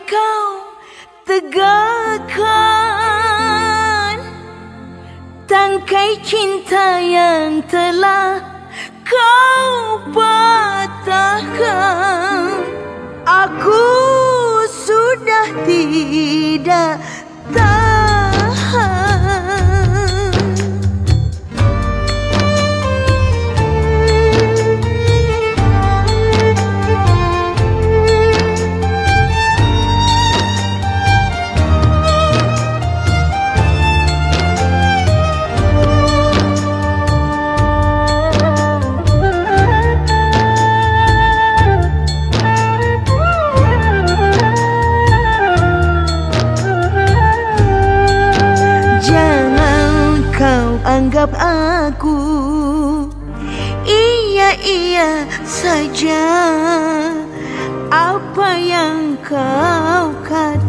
kau tegakkan Tangkai cinta yang telah kau patahkan. Aku sudah tidak anggap aku Iya-iya saja. Apa yang kau kata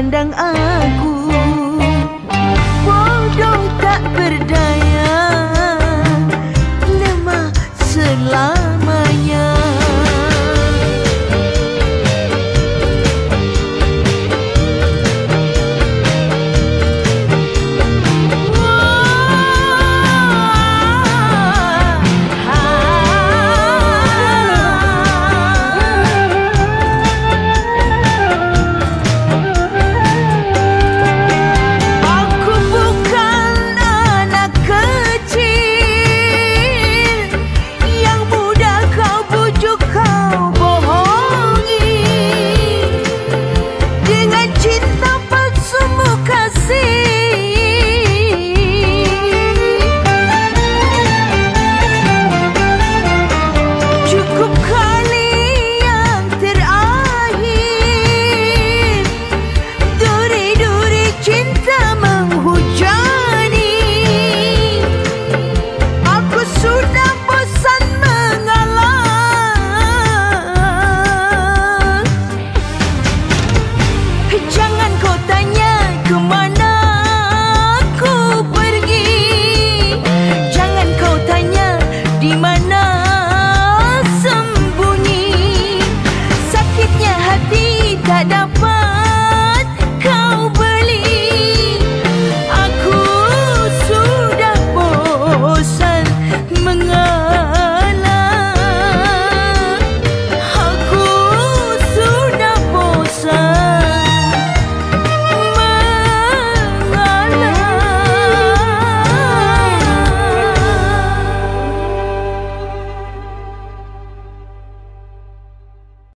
memandang aku.